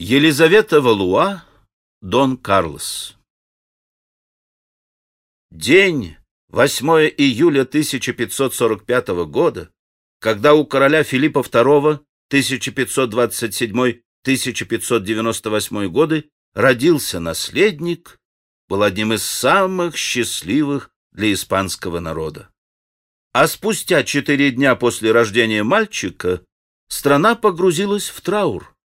Елизавета Валуа, Дон Карлос День 8 июля 1545 года, когда у короля Филиппа II 1527-1598 годы родился наследник, был одним из самых счастливых для испанского народа. А спустя четыре дня после рождения мальчика страна погрузилась в траур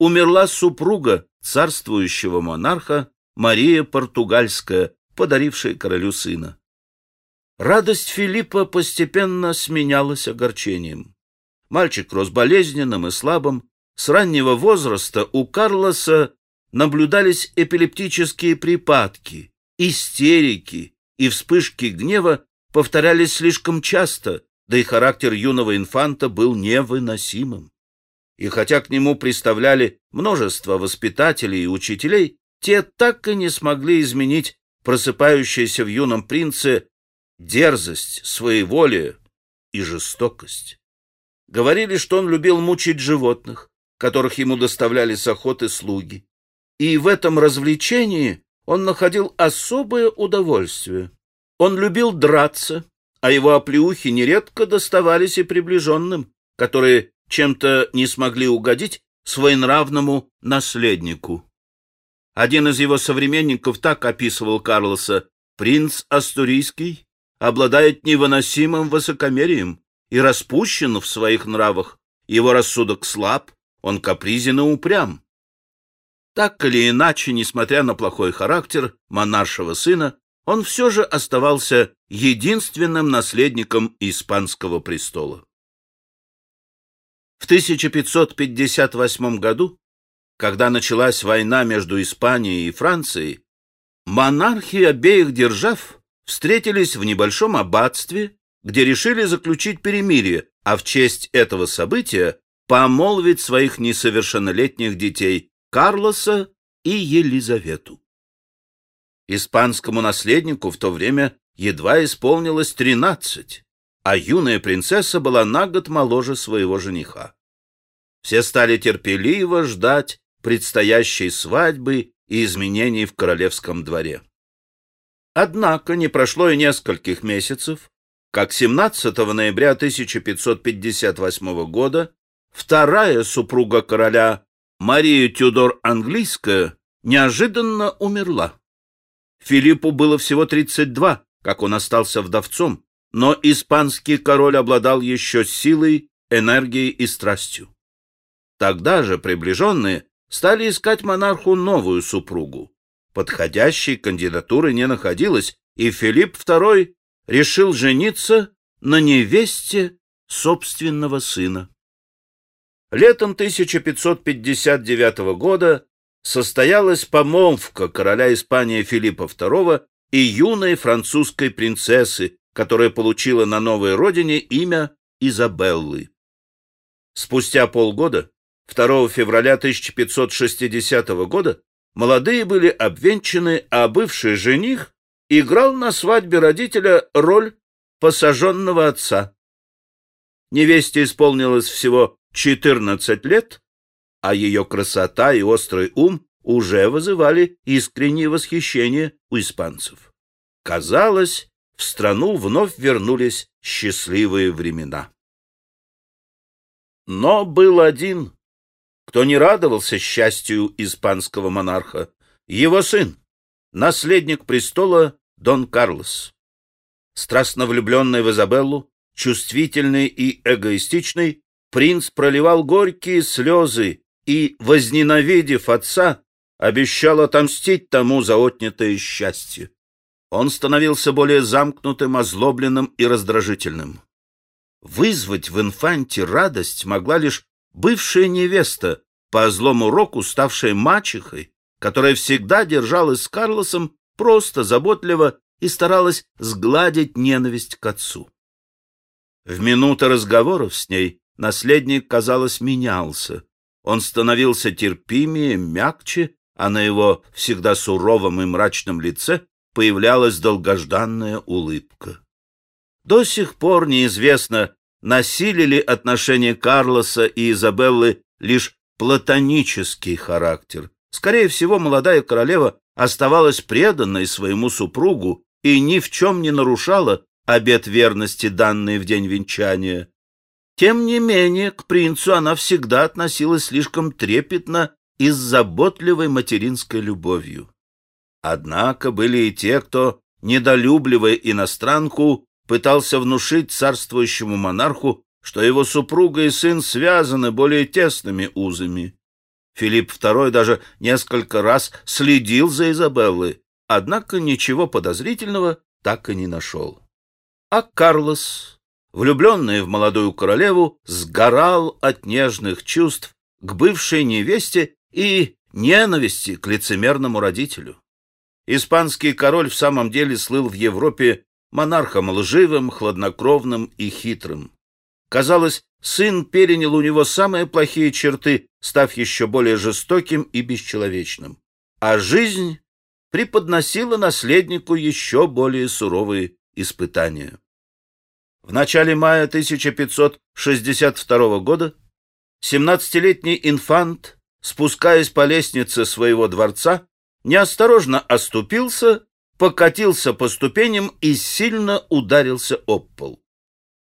умерла супруга царствующего монарха Мария Португальская, подарившая королю сына. Радость Филиппа постепенно сменялась огорчением. Мальчик рос болезненным и слабым. С раннего возраста у Карлоса наблюдались эпилептические припадки, истерики и вспышки гнева повторялись слишком часто, да и характер юного инфанта был невыносимым и хотя к нему приставляли множество воспитателей и учителей, те так и не смогли изменить просыпающуюся в юном принце дерзость, своеволие и жестокость. Говорили, что он любил мучить животных, которых ему доставляли с охоты слуги. И в этом развлечении он находил особое удовольствие. Он любил драться, а его оплеухи нередко доставались и приближенным, которые чем-то не смогли угодить своенравному наследнику. Один из его современников так описывал Карлоса «Принц Астурийский обладает невыносимым высокомерием и распущен в своих нравах. Его рассудок слаб, он капризен и упрям». Так или иначе, несмотря на плохой характер монаршего сына, он все же оставался единственным наследником испанского престола. В 1558 году, когда началась война между Испанией и Францией, монархи обеих держав встретились в небольшом аббатстве, где решили заключить перемирие, а в честь этого события помолвить своих несовершеннолетних детей Карлоса и Елизавету. Испанскому наследнику в то время едва исполнилось тринадцать а юная принцесса была на год моложе своего жениха. Все стали терпеливо ждать предстоящей свадьбы и изменений в королевском дворе. Однако не прошло и нескольких месяцев, как 17 ноября 1558 года вторая супруга короля Мария Тюдор Английская неожиданно умерла. Филиппу было всего 32, как он остался вдовцом, но испанский король обладал еще силой, энергией и страстью. Тогда же приближенные стали искать монарху новую супругу. Подходящей кандидатуры не находилось, и Филипп II решил жениться на невесте собственного сына. Летом 1559 года состоялась помолвка короля Испании Филиппа II и юной французской принцессы которая получила на новой родине имя Изабеллы. Спустя полгода, 2 февраля 1560 года, молодые были обвенчаны, а бывший жених играл на свадьбе родителя роль посаженного отца. Невесте исполнилось всего 14 лет, а ее красота и острый ум уже вызывали искреннее восхищение у испанцев. Казалось, в страну вновь вернулись счастливые времена. Но был один, кто не радовался счастью испанского монарха, его сын, наследник престола Дон Карлос. Страстно влюбленный в Изабеллу, чувствительный и эгоистичный, принц проливал горькие слезы и, возненавидев отца, обещал отомстить тому за отнятое счастье он становился более замкнутым, озлобленным и раздражительным. Вызвать в инфанте радость могла лишь бывшая невеста, по злому року ставшая мачехой, которая всегда держалась с Карлосом просто заботливо и старалась сгладить ненависть к отцу. В минуты разговоров с ней наследник, казалось, менялся. Он становился терпимее, мягче, а на его всегда суровом и мрачном лице появлялась долгожданная улыбка. До сих пор неизвестно, носили ли отношения Карлоса и Изабеллы лишь платонический характер. Скорее всего, молодая королева оставалась преданной своему супругу и ни в чем не нарушала обет верности, данный в день венчания. Тем не менее, к принцу она всегда относилась слишком трепетно и с заботливой материнской любовью. Однако были и те, кто, недолюбливая иностранку, пытался внушить царствующему монарху, что его супруга и сын связаны более тесными узами. Филипп II даже несколько раз следил за Изабеллой, однако ничего подозрительного так и не нашел. А Карлос, влюбленный в молодую королеву, сгорал от нежных чувств к бывшей невесте и ненависти к лицемерному родителю. Испанский король в самом деле слыл в Европе монархом лживым, хладнокровным и хитрым. Казалось, сын перенял у него самые плохие черты, став еще более жестоким и бесчеловечным. А жизнь преподносила наследнику еще более суровые испытания. В начале мая 1562 года 17-летний инфант, спускаясь по лестнице своего дворца, неосторожно оступился, покатился по ступеням и сильно ударился об пол.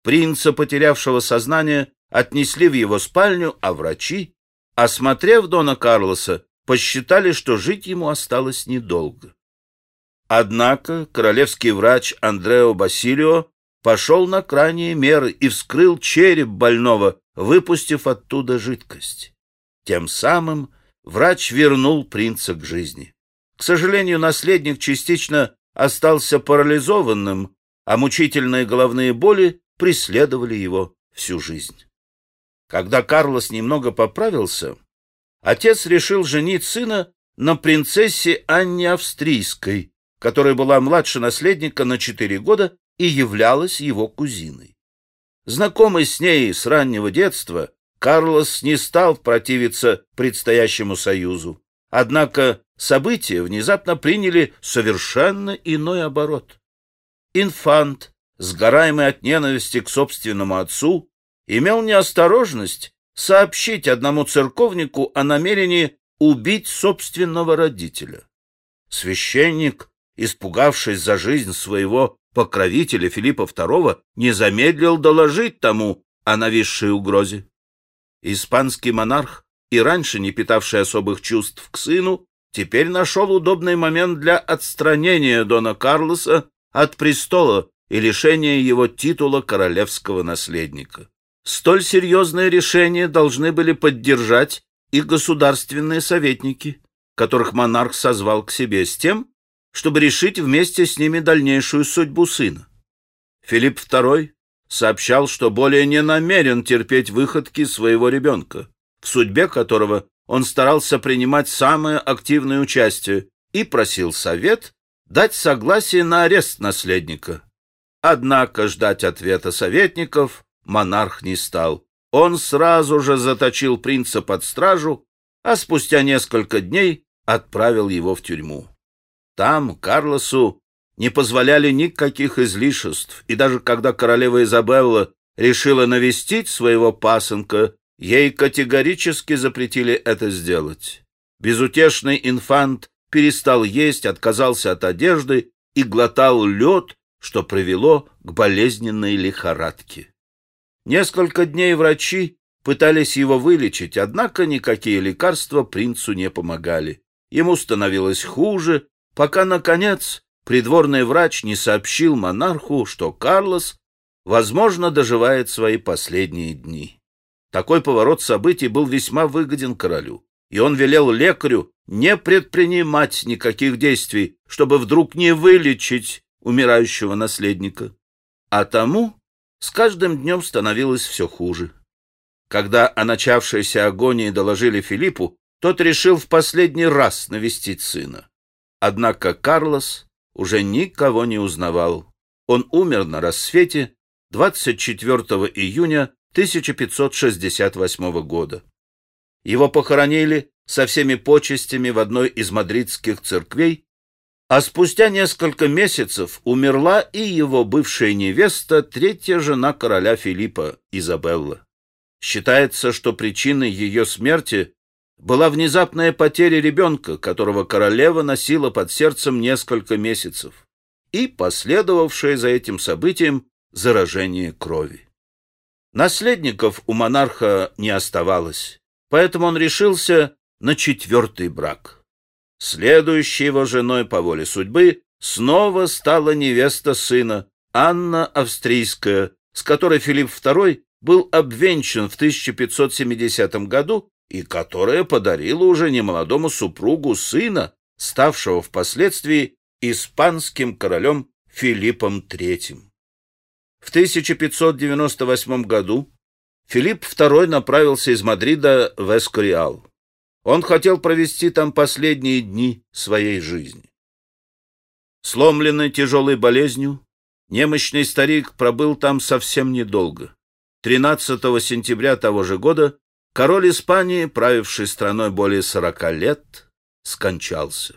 Принца, потерявшего сознание, отнесли в его спальню, а врачи, осмотрев Дона Карлоса, посчитали, что жить ему осталось недолго. Однако королевский врач Андрео Басилио пошел на крайние меры и вскрыл череп больного, выпустив оттуда жидкость. Тем самым врач вернул принца к жизни. К сожалению, наследник частично остался парализованным, а мучительные головные боли преследовали его всю жизнь. Когда Карлос немного поправился, отец решил женить сына на принцессе Анне Австрийской, которая была младше наследника на четыре года и являлась его кузиной. Знакомый с ней с раннего детства, Карлос не стал противиться предстоящему союзу. Однако события внезапно приняли совершенно иной оборот. Инфант, сгораемый от ненависти к собственному отцу, имел неосторожность сообщить одному церковнику о намерении убить собственного родителя. Священник, испугавшись за жизнь своего покровителя Филиппа II, не замедлил доложить тому о нависшей угрозе. Испанский монарх и раньше не питавший особых чувств к сыну, теперь нашел удобный момент для отстранения Дона Карлоса от престола и лишения его титула королевского наследника. Столь серьезное решение должны были поддержать и государственные советники, которых монарх созвал к себе с тем, чтобы решить вместе с ними дальнейшую судьбу сына. Филипп II сообщал, что более не намерен терпеть выходки своего ребенка в судьбе которого он старался принимать самое активное участие и просил совет дать согласие на арест наследника. Однако ждать ответа советников монарх не стал. Он сразу же заточил принца под стражу, а спустя несколько дней отправил его в тюрьму. Там Карлосу не позволяли никаких излишеств, и даже когда королева Изабелла решила навестить своего пасынка, Ей категорически запретили это сделать. Безутешный инфант перестал есть, отказался от одежды и глотал лед, что привело к болезненной лихорадке. Несколько дней врачи пытались его вылечить, однако никакие лекарства принцу не помогали. Ему становилось хуже, пока, наконец, придворный врач не сообщил монарху, что Карлос, возможно, доживает свои последние дни. Такой поворот событий был весьма выгоден королю, и он велел лекарю не предпринимать никаких действий, чтобы вдруг не вылечить умирающего наследника. А тому с каждым днем становилось все хуже. Когда о начавшейся агонии доложили Филиппу, тот решил в последний раз навестить сына. Однако Карлос уже никого не узнавал. Он умер на рассвете 24 июня 1568 года. Его похоронили со всеми почестями в одной из мадридских церквей, а спустя несколько месяцев умерла и его бывшая невеста, третья жена короля Филиппа, Изабелла. Считается, что причиной ее смерти была внезапная потеря ребенка, которого королева носила под сердцем несколько месяцев, и последовавшее за этим событием заражение крови. Наследников у монарха не оставалось, поэтому он решился на четвертый брак. Следующей его женой по воле судьбы снова стала невеста сына, Анна Австрийская, с которой Филипп II был обвенчан в 1570 году и которая подарила уже немолодому супругу сына, ставшего впоследствии испанским королем Филиппом III. В 1598 году Филипп II направился из Мадрида в Эскориал. Он хотел провести там последние дни своей жизни. Сломленный тяжелой болезнью, немощный старик пробыл там совсем недолго. 13 сентября того же года король Испании, правивший страной более 40 лет, скончался.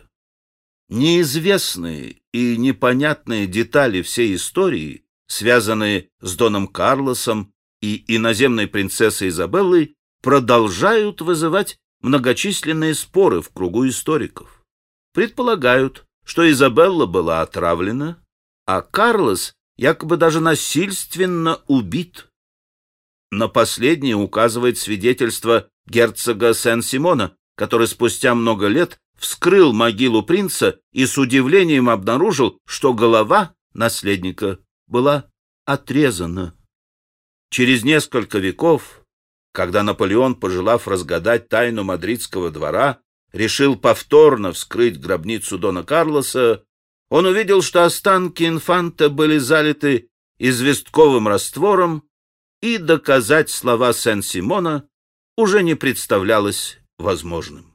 Неизвестные и непонятные детали всей истории, связанные с Доном Карлосом и иноземной принцессой Изабеллой, продолжают вызывать многочисленные споры в кругу историков. Предполагают, что Изабелла была отравлена, а Карлос якобы даже насильственно убит. На последнее указывает свидетельство герцога Сен-Симона, который спустя много лет вскрыл могилу принца и с удивлением обнаружил, что голова наследника была отрезана. Через несколько веков, когда Наполеон, пожелав разгадать тайну мадридского двора, решил повторно вскрыть гробницу Дона Карлоса, он увидел, что останки инфанта были залиты известковым раствором, и доказать слова Сен-Симона уже не представлялось возможным.